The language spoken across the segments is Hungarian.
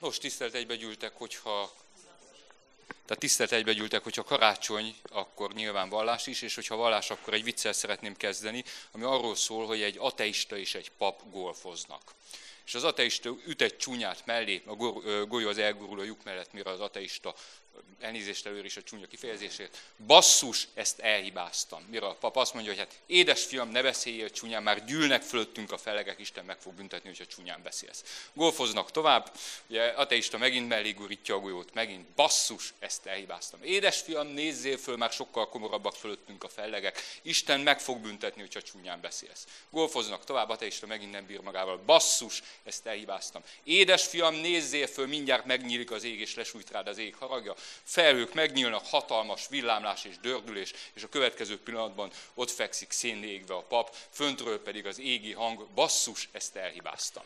Nos, tisztelt egybegyűltek, hogyha tehát tisztelt egybegyűltek, hogyha karácsony, akkor nyilván vallás is, és hogyha vallás, akkor egy viccel szeretném kezdeni, ami arról szól, hogy egy ateista és egy pap golfoznak. És az ateista üt egy csúnyát mellé, a golyó az elgurul a lyuk mellett, mire az ateista elnézést előre is a csúnya kifejezésért, basszus, ezt elhibáztam. Mire a pap azt mondja, hogy hát édes fiam, ne beszéljél csúnyán, már gyűlnek fölöttünk a felegek, Isten meg fog büntetni, hogyha csúnyán beszélsz. Golfoznak tovább, ugye ateista megint mellé gurítja a golyót, megint basszus, ezt elhibáztam. Édes fiam, nézzél föl, már sokkal komorabbak fölöttünk a felegek, Isten meg fog büntetni, hogyha csúnyán beszélsz. Golfoznak tovább, ateista megint nem bír magával, basszus, ezt elhibáztam. Édes fiam, nézzél föl, mindjárt megnyílik az ég, és lesújt rád az ég haragja felhők megnyílnak, hatalmas villámlás és dördülés, és a következő pillanatban ott fekszik szénné a pap, föntről pedig az égi hang, basszus, ezt elhibáztam.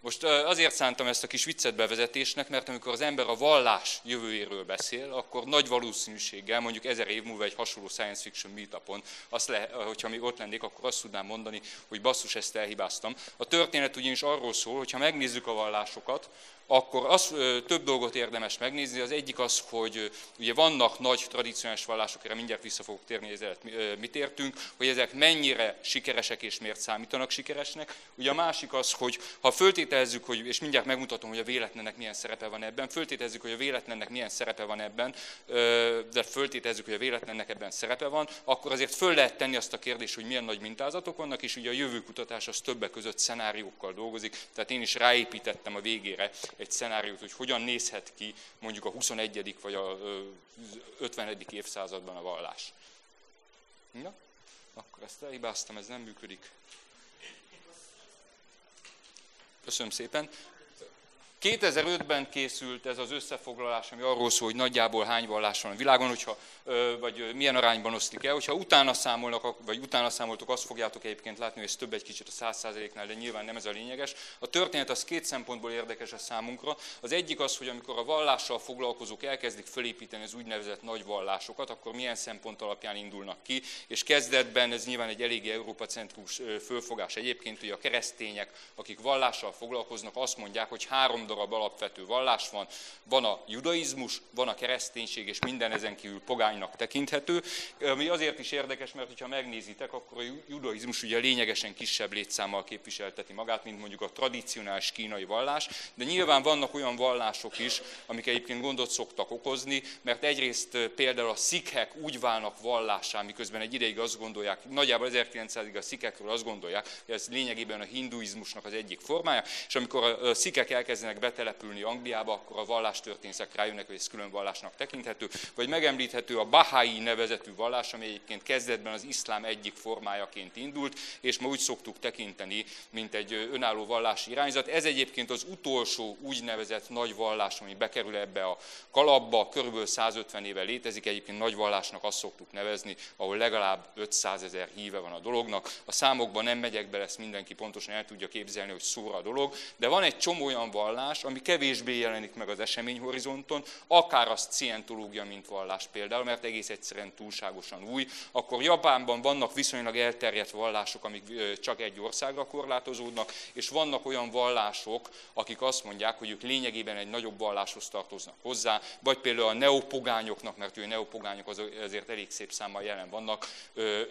Most azért szántam ezt a kis viccet bevezetésnek, mert amikor az ember a vallás jövőjéről beszél, akkor nagy valószínűséggel, mondjuk ezer év múlva egy hasonló science fiction meetupon, azt le, hogyha még ott lennék, akkor azt tudnám mondani, hogy basszus, ezt elhibáztam. A történet ugyanis arról szól, hogy ha megnézzük a vallásokat, akkor az több dolgot érdemes megnézni. Az egyik az, hogy ugye vannak nagy tradicionális vallások, erre mindjárt vissza fogok térni, hogy mit értünk, hogy ezek mennyire sikeresek és miért számítanak sikeresnek. Ugye a másik az, hogy ha föltételezzük, hogy, és mindjárt megmutatom, hogy a véletlennek milyen szerepe van ebben, föltételezzük, hogy a véletlennek milyen szerepe van ebben, de föltételezzük, hogy a véletlennek ebben szerepe van, akkor azért föl lehet tenni azt a kérdést, hogy milyen nagy mintázatok vannak, és ugye a jövőkutatás az többek között szenáriókkal dolgozik, tehát én is ráépítettem a végére egy szenáriót, hogy hogyan nézhet ki mondjuk a 21. vagy a 50. évszázadban a vallás. Na, akkor ezt elhibáztam, ez nem működik. Köszönöm szépen. 2005-ben készült ez az összefoglalás, ami arról szól, hogy nagyjából hány vallás van a világon, hogyha, vagy milyen arányban osztik el. Hogyha utána számolnak, vagy utána számoltok, azt fogjátok egyébként látni, hogy ez több egy kicsit a 100%-nál, de nyilván nem ez a lényeges. A történet az két szempontból érdekes a számunkra. Az egyik az, hogy amikor a vallással foglalkozók elkezdik felépíteni az úgynevezett nagy vallásokat, akkor milyen szempont alapján indulnak ki, és kezdetben ez nyilván egy eléggé Európa centrus fölfogás egyébként, hogy a keresztények, akik vallással foglalkoznak, azt mondják, hogy három darab alapvető vallás van. Van a judaizmus, van a kereszténység, és minden ezen kívül pogánynak tekinthető. Ami azért is érdekes, mert ha megnézitek, akkor a judaizmus ugye lényegesen kisebb létszámmal képviselteti magát, mint mondjuk a tradicionális kínai vallás, de nyilván vannak olyan vallások is, amik egyébként gondot szoktak okozni, mert egyrészt például a szikhek úgy válnak vallásá, miközben egy ideig azt gondolják, nagyjából 1900-ig a szikhekről azt gondolják, hogy ez lényegében a hinduizmusnak az egyik formája, és amikor a szikhek elkezdenek szeretnének betelepülni Angliába, akkor a vallástörténészek rájönnek, hogy ez külön vallásnak tekinthető, vagy megemlíthető a Bahái nevezetű vallás, ami egyébként kezdetben az iszlám egyik formájaként indult, és ma úgy szoktuk tekinteni, mint egy önálló vallási irányzat. Ez egyébként az utolsó úgynevezett nagy vallás, ami bekerül ebbe a kalapba, körülbelül 150 éve létezik, egyébként nagy vallásnak azt szoktuk nevezni, ahol legalább 500 ezer híve van a dolognak. A számokban nem megyek bele, ezt mindenki pontosan el tudja képzelni, hogy szóra a dolog, de van egy csomó olyan vallás, vallás, ami kevésbé jelenik meg az eseményhorizonton, akár az scientológia, mint vallás például, mert egész egyszerűen túlságosan új, akkor Japánban vannak viszonylag elterjedt vallások, amik csak egy országra korlátozódnak, és vannak olyan vallások, akik azt mondják, hogy ők lényegében egy nagyobb valláshoz tartoznak hozzá, vagy például a neopogányoknak, mert ő neopogányok azért elég szép számmal jelen vannak,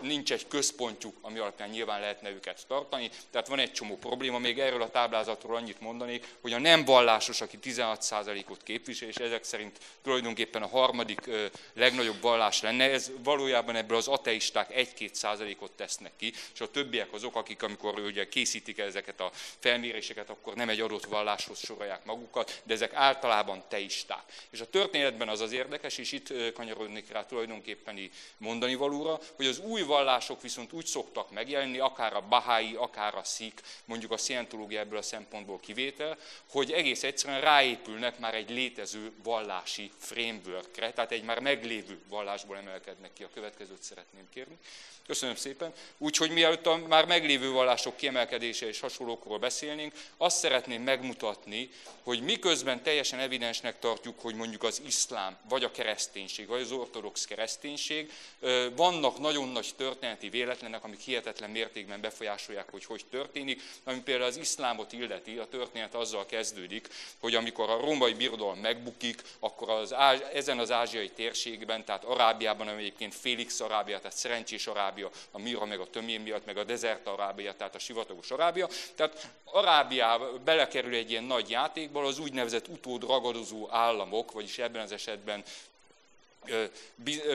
nincs egy központjuk, ami alapján nyilván lehetne őket tartani, tehát van egy csomó probléma, még erről a táblázatról annyit mondanék, hogy a nem vallásos, aki 16%-ot képvisel, és ezek szerint tulajdonképpen a harmadik legnagyobb vallás lenne, ez valójában ebből az ateisták 1-2 százalékot tesznek ki, és a többiek azok, akik amikor ugye készítik ezeket a felméréseket, akkor nem egy adott valláshoz sorolják magukat, de ezek általában teisták. És a történetben az az érdekes, és itt kanyarodnék rá tulajdonképpen mondani valóra, hogy az új vallások viszont úgy szoktak megjelenni, akár a bahái, akár a szik, mondjuk a szientológia ebből a szempontból kivétel, hogy egész egyszerűen ráépülnek már egy létező vallási frameworkre, tehát egy már meglévő vallásból emelkednek ki. A következőt szeretném kérni. Köszönöm szépen. Úgyhogy mielőtt a már meglévő vallások kiemelkedése és hasonlókról beszélnénk, azt szeretném megmutatni, hogy miközben teljesen evidensnek tartjuk, hogy mondjuk az iszlám, vagy a kereszténység, vagy az ortodox kereszténység, vannak nagyon nagy történeti véletlenek, amik hihetetlen mértékben befolyásolják, hogy hogy történik, ami például az iszlámot illeti, a történet azzal kezdődik, kezdődik, hogy amikor a római birodalom megbukik, akkor az, ezen az ázsiai térségben, tehát Arábiában, ami egyébként Félix Arábia, tehát szerencsés Arábia, a Mira meg a Tömén miatt, meg a Desert Arábia, tehát a sivatagos Arábia, tehát Arábiába belekerül egy ilyen nagy játékból az úgynevezett utód ragadozó államok, vagyis ebben az esetben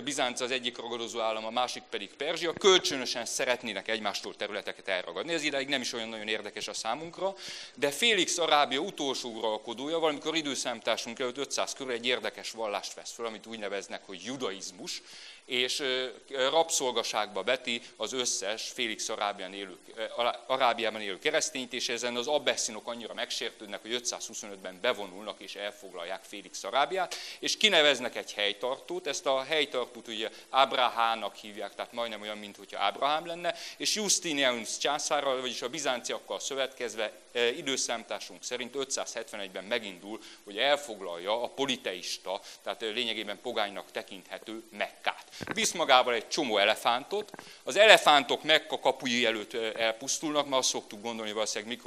Bizánc az egyik ragadozó állam, a másik pedig Perzsia, kölcsönösen szeretnének egymástól területeket elragadni. Ez ideig nem is olyan nagyon érdekes a számunkra, de Félix Arábia utolsó uralkodója, valamikor időszámításunk előtt 500 körül egy érdekes vallást vesz fel, amit úgy neveznek, hogy judaizmus, és rabszolgaságba veti az összes Félix Arábián élő, Arábiában élő keresztényt, és ezen az abbeszinok annyira megsértődnek, hogy 525-ben bevonulnak és elfoglalják Félix Arábiát, és kineveznek egy helytartót, ezt a helytartót ugye Ábrahának hívják, tehát majdnem olyan, mint hogyha Ábrahám lenne, és Justinianus császárral, vagyis a bizánciakkal szövetkezve időszámításunk szerint 571-ben megindul, hogy elfoglalja a politeista, tehát lényegében pogánynak tekinthető Mekkát. Visz magával egy csomó elefántot, az elefántok Mekka kapuji előtt elpusztulnak, mert azt szoktuk gondolni, hogy valószínűleg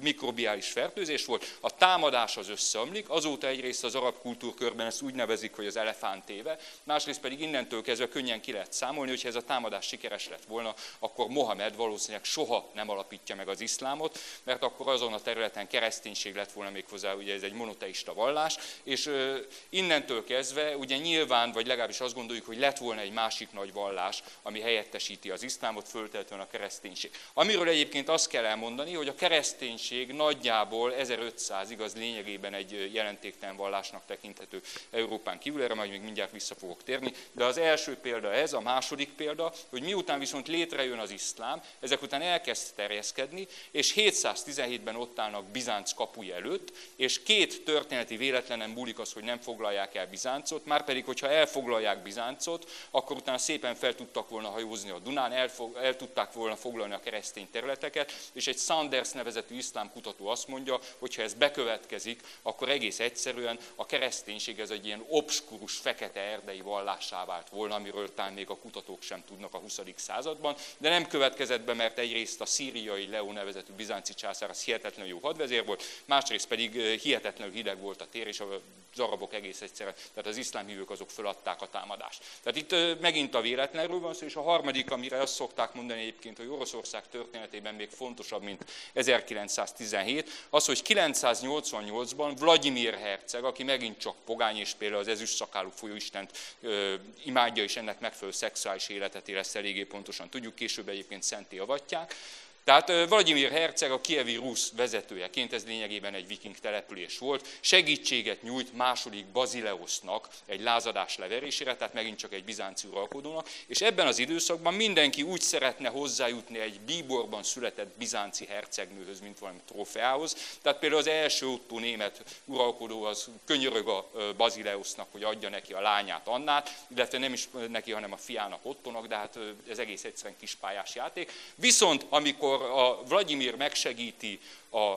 mikrobiális fertőzés volt, a támadás az összeomlik, azóta egyrészt az arab kultúrkörben ezt úgy nevezik, hogy az elefántéve, másrészt pedig innentől kezdve könnyen ki lehet számolni, hogyha ez a támadás sikeres lett volna, akkor Mohamed valószínűleg soha nem alapítja meg az iszlámot, mert akkor azon a területen kereszténység lett volna még hozzá, ugye ez egy monoteista vallás, és innentől kezdve ugye nyilván, vagy legalábbis azt gondoljuk, hogy lett volna egy másik nagy vallás, ami helyettesíti az iszlámot, föltétlenül a kereszténység. Amiről egyébként azt kell elmondani, hogy a kereszténység nagyjából 1500-ig az lényegében egy jelentéktelen vallásnak tekinthető Európán kívül, erre majd még mindjárt vissza fogok térni, de az első példa ez, a második példa, hogy miután viszont létrejön az iszlám, ezek után elkezd terjeszkedni, és 710 17-ben ott állnak Bizánc kapuja előtt, és két történeti véletlenen múlik az, hogy nem foglalják el Bizáncot, már pedig, hogyha elfoglalják Bizáncot, akkor utána szépen fel tudtak volna hajózni a Dunán, elfog, el tudták volna foglalni a keresztény területeket, és egy Sanders nevezetű iszlám kutató azt mondja, hogy ha ez bekövetkezik, akkor egész egyszerűen a kereszténység ez egy ilyen obskurus, fekete erdei vallásá vált volna, amiről talán még a kutatók sem tudnak a 20. században, de nem következett be, mert egyrészt a szíriai Leo nevezetű bizánci császár az hihetetlenül jó hadvezér volt, másrészt pedig hihetetlenül hideg volt a tér, és az arabok egész egyszerűen, tehát az iszlám hívők azok föladták a támadást. Tehát itt megint a véletlenről van szó, és a harmadik, amire azt szokták mondani egyébként, hogy Oroszország történetében még fontosabb, mint 1917, az, hogy 988-ban Vladimir herceg, aki megint csak pogány, és például az ezüst szakálú folyóistent imádja, és ennek megfelelő szexuális életet érez eléggé pontosan tudjuk, később egyébként szenté avatják, tehát Vladimir Herceg a kievi Rusz vezetőjeként, ez lényegében egy viking település volt, segítséget nyújt második Bazileosznak egy lázadás leverésére, tehát megint csak egy bizánci uralkodónak, és ebben az időszakban mindenki úgy szeretne hozzájutni egy bíborban született bizánci hercegnőhöz, mint valami trófeához. Tehát például az első Otto német uralkodó az könyörög a Bazileosznak, hogy adja neki a lányát Annát, illetve nem is neki, hanem a fiának Ottonak, de hát ez egész egyszerűen kispályás játék. Viszont amikor amikor a Vladimir megsegíti a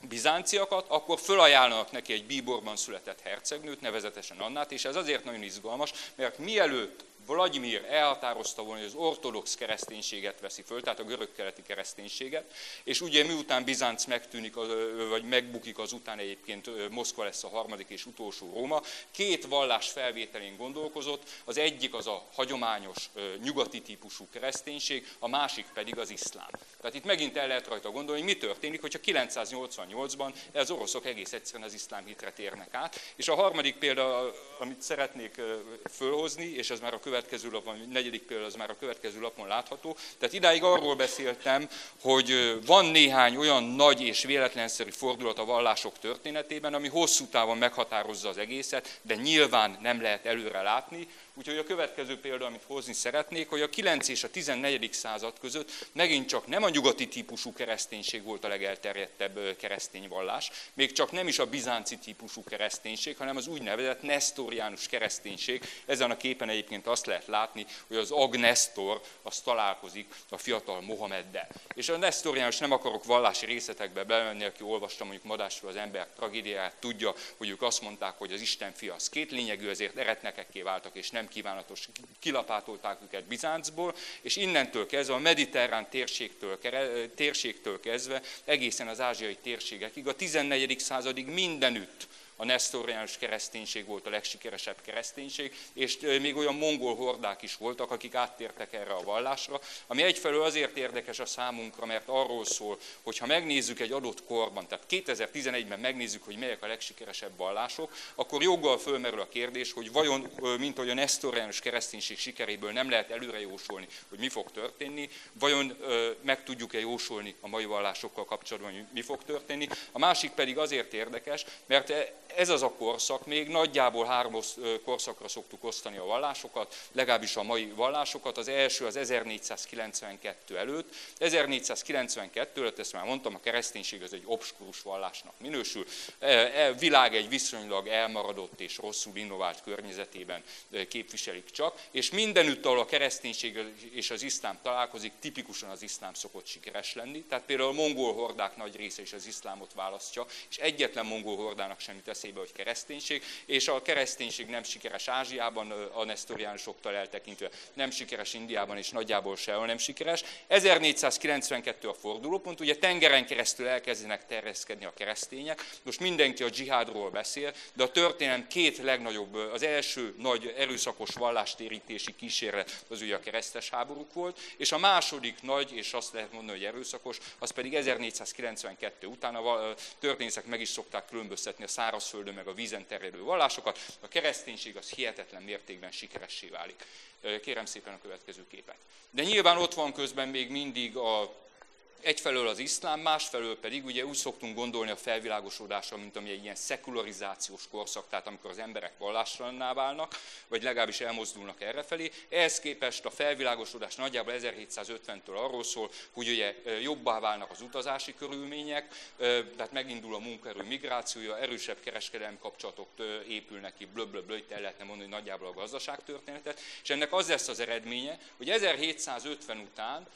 bizánciakat, akkor fölajánlanak neki egy bíborban született hercegnőt, nevezetesen Annát, és ez azért nagyon izgalmas, mert mielőtt Vladimir elhatározta volna, hogy az ortodox kereszténységet veszi föl, tehát a görög-keleti kereszténységet, és ugye miután Bizánc megtűnik, vagy megbukik, azután egyébként Moszkva lesz a harmadik és utolsó Róma, két vallás felvételén gondolkozott, az egyik az a hagyományos nyugati típusú kereszténység, a másik pedig az iszlám. Tehát itt megint el lehet rajta gondolni, hogy mi történik, hogyha 988-ban az oroszok egész egyszerűen az iszlám hitre térnek át. És a harmadik példa, amit szeretnék fölhozni, és ez már a következő lapon, a negyedik példa az már a következő lapon látható. Tehát idáig arról beszéltem, hogy van néhány olyan nagy és véletlenszerű fordulat a vallások történetében, ami hosszú távon meghatározza az egészet, de nyilván nem lehet előre látni, Úgyhogy a következő példa, amit hozni szeretnék, hogy a 9 és a 14. század között megint csak nem a nyugati típusú kereszténység volt a legelterjedtebb keresztény vallás, még csak nem is a bizánci típusú kereszténység, hanem az úgynevezett nesztoriánus kereszténység. Ezen a képen egyébként azt lehet látni, hogy az Agnestor az találkozik a fiatal Mohameddel. És a nesztoriánus nem akarok vallási részletekbe bemenni, aki olvasta mondjuk Madásról az ember tragédiáját, tudja, hogy ők azt mondták, hogy az Isten fia az két lényegű, ezért eretnekekké váltak, és nem nem kívánatos. Kilapátolták őket Bizáncból, és innentől kezdve a mediterrán térségtől, térségtől kezdve egészen az ázsiai térségekig, a 14. századig mindenütt a nesztoriánus kereszténység volt a legsikeresebb kereszténység, és még olyan mongol hordák is voltak, akik áttértek erre a vallásra, ami egyfelől azért érdekes a számunkra, mert arról szól, hogy ha megnézzük egy adott korban, tehát 2011-ben megnézzük, hogy melyek a legsikeresebb vallások, akkor joggal fölmerül a kérdés, hogy vajon, mint hogy a nesztoriánus kereszténység sikeréből nem lehet előre jósolni, hogy mi fog történni, vajon meg tudjuk-e jósolni a mai vallásokkal kapcsolatban, hogy mi fog történni. A másik pedig azért érdekes, mert ez az a korszak, még nagyjából három korszakra szoktuk osztani a vallásokat, legalábbis a mai vallásokat. Az első az 1492 előtt. 1492 előtt, ezt már mondtam, a kereszténység az egy obskurus vallásnak minősül. E, e, világ egy viszonylag elmaradott és rosszul innovált környezetében képviselik csak, és mindenütt, ahol a kereszténység és az iszlám találkozik, tipikusan az iszlám szokott sikeres lenni. Tehát például a mongol hordák nagy része is az iszlámot választja, és egyetlen mongol hordának sem jut eszébe, hogy kereszténység, és a kereszténység nem sikeres Ázsiában, a nesztoriánusoktól eltekintve, nem sikeres Indiában, és nagyjából sehol nem sikeres. 1492 a fordulópont, ugye tengeren keresztül elkezdenek terjeszkedni a keresztények, most mindenki a dzsihádról beszél, de a történelem két legnagyobb, az első nagy erőszakos vallástérítési kísérlet az ugye a keresztes háborúk volt, és a második nagy, és azt lehet mondani, hogy erőszakos, az pedig 1492 után a történészek meg is szokták különböztetni a szárazföldön meg a vízen terjedő vallásokat, a kereszténység az hihetetlen mértékben sikeressé válik. Kérem szépen a következő képet. De nyilván ott van közben még mindig a egyfelől az iszlám, másfelől pedig ugye úgy szoktunk gondolni a felvilágosodásra, mint ami egy ilyen szekularizációs korszak, tehát amikor az emberek vallásranná válnak, vagy legalábbis elmozdulnak errefelé. Ehhez képest a felvilágosodás nagyjából 1750-től arról szól, hogy ugye jobbá válnak az utazási körülmények, tehát megindul a munkaerő migrációja, erősebb kereskedelmi kapcsolatok épülnek ki, blöblöblö, itt el lehetne mondani nagyjából a gazdaságtörténetet, és ennek az lesz az eredménye, hogy 1750 után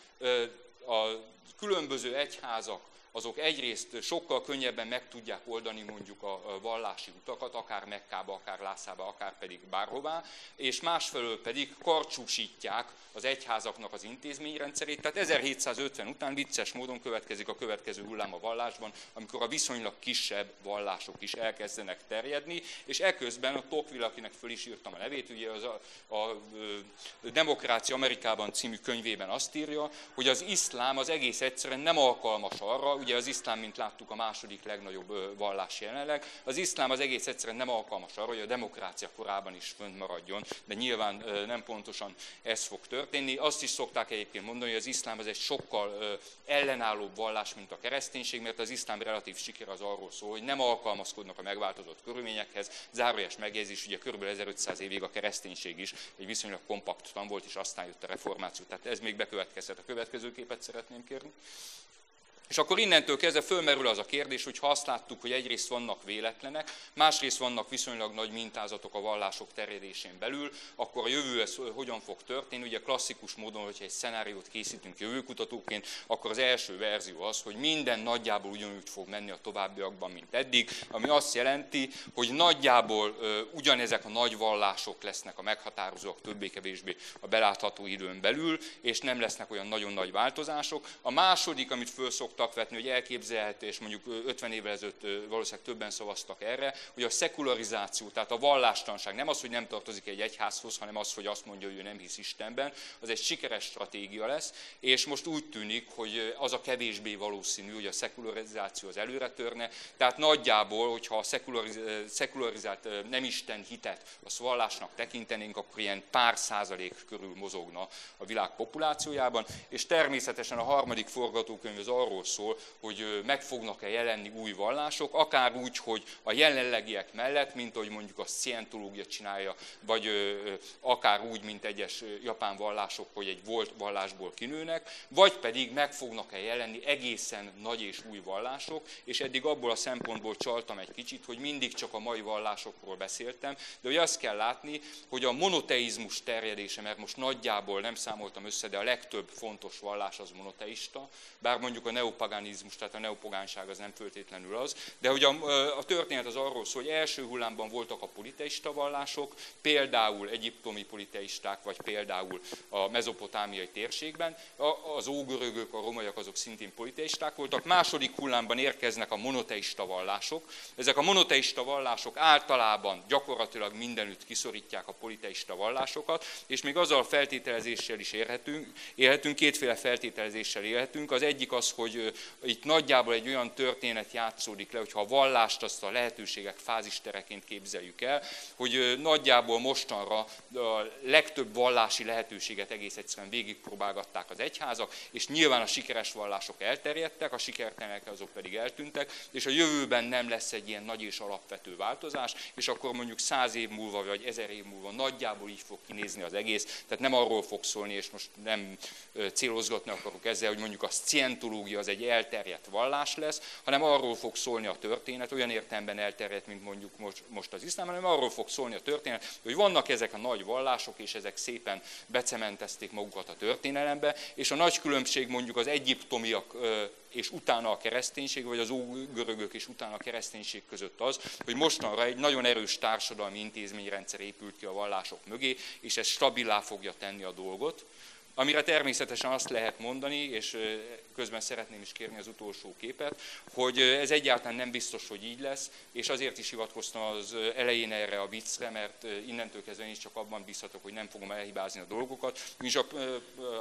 a különböző egyházak azok egyrészt sokkal könnyebben meg tudják oldani mondjuk a vallási utakat, akár Mekkába, akár Lászába, akár pedig bárhová, és másfelől pedig karcsúsítják az egyházaknak az intézményrendszerét. Tehát 1750 után vicces módon következik a következő hullám a vallásban, amikor a viszonylag kisebb vallások is elkezdenek terjedni, és eközben a Tocqueville, akinek föl is írtam a nevét, ugye az a, a, a Demokrácia Amerikában című könyvében azt írja, hogy az iszlám az egész egyszerűen nem alkalmas arra, ugye az iszlám, mint láttuk, a második legnagyobb vallás jelenleg. Az iszlám az egész egyszerűen nem alkalmas arra, hogy a demokrácia korában is fönt maradjon, de nyilván nem pontosan ez fog történni. Azt is szokták egyébként mondani, hogy az iszlám az egy sokkal ellenállóbb vallás, mint a kereszténység, mert az iszlám relatív siker az arról szól, hogy nem alkalmazkodnak a megváltozott körülményekhez. Zárójas megjegyzés, ugye kb. 1500 évig a kereszténység is egy viszonylag kompakt tan volt, és aztán jött a reformáció. Tehát ez még bekövetkezhet. A következő képet szeretném kérni. És akkor innentől kezdve fölmerül az a kérdés, hogy ha azt láttuk, hogy egyrészt vannak véletlenek, másrészt vannak viszonylag nagy mintázatok a vallások terjedésén belül, akkor a jövő ez hogyan fog történni? Ugye klasszikus módon, hogyha egy szenáriót készítünk jövőkutatóként, akkor az első verzió az, hogy minden nagyjából ugyanúgy fog menni a továbbiakban, mint eddig, ami azt jelenti, hogy nagyjából ugyanezek a nagy vallások lesznek a meghatározók többé-kevésbé a belátható időn belül, és nem lesznek olyan nagyon nagy változások. A második, amit föl szoktak vetni, hogy elképzelhető, és mondjuk 50 évvel ezelőtt valószínűleg többen szavaztak erre, hogy a szekularizáció, tehát a vallástanság nem az, hogy nem tartozik egy egyházhoz, hanem az, hogy azt mondja, hogy ő nem hisz Istenben, az egy sikeres stratégia lesz, és most úgy tűnik, hogy az a kevésbé valószínű, hogy a szekularizáció az előre törne, tehát nagyjából, hogyha a szekularizált nem Isten hitet a vallásnak tekintenénk, akkor ilyen pár százalék körül mozogna a világ populációjában, és természetesen a harmadik forgatókönyv az arról szól, hogy meg fognak-e jelenni új vallások, akár úgy, hogy a jelenlegiek mellett, mint ahogy mondjuk a szientológia csinálja, vagy akár úgy, mint egyes japán vallások, hogy egy volt vallásból kinőnek, vagy pedig meg fognak-e jelenni egészen nagy és új vallások, és eddig abból a szempontból csaltam egy kicsit, hogy mindig csak a mai vallásokról beszéltem, de hogy azt kell látni, hogy a monoteizmus terjedése, mert most nagyjából nem számoltam össze, de a legtöbb fontos vallás az monoteista, bár mondjuk a neopaganizmus, tehát a neopogánság az nem föltétlenül az, de hogy a, a történet az arról szól, hogy első hullámban voltak a politeista vallások, például egyiptomi politeisták, vagy például a mezopotámiai térségben, az ógörögök, a romaiak azok szintén politeisták voltak, második hullámban érkeznek a monoteista vallások. Ezek a monoteista vallások általában gyakorlatilag mindenütt kiszorítják a politeista vallásokat, és még azzal feltételezéssel is érhetünk, élhetünk, kétféle feltételezéssel élhetünk. Az egyik az, hogy itt nagyjából egy olyan történet játszódik le, hogyha a vallást azt a lehetőségek fázistereként képzeljük el, hogy nagyjából mostanra a legtöbb vallási lehetőséget egész egyszerűen végigpróbálgatták az egyházak, és nyilván a sikeres vallások elterjedtek, a sikertelenek azok pedig eltűntek, és a jövőben nem lesz egy ilyen nagy és alapvető változás, és akkor mondjuk száz év múlva, vagy ezer év múlva nagyjából így fog kinézni az egész. Tehát nem arról fog szólni, és most nem célozgatni akarok ezzel, hogy mondjuk a scientológia az egy elterjedt vallás lesz, hanem arról fog szólni a történet, olyan értelemben elterjedt, mint mondjuk most az iszlám, hanem arról fog szólni a történet, hogy vannak ezek a nagy vallások, és ezek szépen becementezték magukat a történelembe, és a nagy különbség mondjuk az egyiptomiak és utána a kereszténység, vagy az ógörögök és utána a kereszténység között az, hogy mostanra egy nagyon erős társadalmi intézményrendszer épült ki a vallások mögé, és ez stabilá fogja tenni a dolgot. Amire természetesen azt lehet mondani, és közben szeretném is kérni az utolsó képet, hogy ez egyáltalán nem biztos, hogy így lesz, és azért is hivatkoztam az elején erre a viccre, mert innentől kezdve én is csak abban bízhatok, hogy nem fogom elhibázni a dolgokat. És a,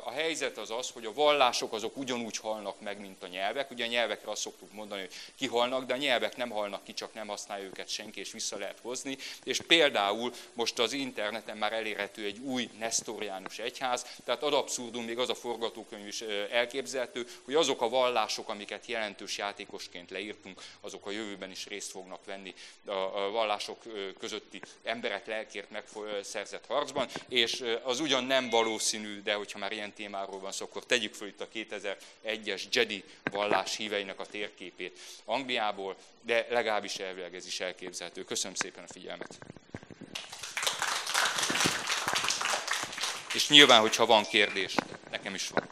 a helyzet az az, hogy a vallások azok ugyanúgy halnak meg, mint a nyelvek. Ugye a nyelvekre azt szoktuk mondani, hogy kihalnak, de a nyelvek nem halnak ki, csak nem használja őket senki, és vissza lehet hozni. És például most az interneten már elérhető egy új Nestoriánus egyház, tehát ad abszurdum még az a forgatókönyv is elképzelhető, hogy azok a vallások, amiket jelentős játékosként leírtunk, azok a jövőben is részt fognak venni a vallások közötti emberek lelkért megszerzett harcban, és az ugyan nem valószínű, de hogyha már ilyen témáról van szó, akkor tegyük föl itt a 2001-es Jedi vallás híveinek a térképét Angliából, de legalábbis elvileg ez is elképzelhető. Köszönöm szépen a figyelmet! És nyilván, hogyha van kérdés, nekem is van.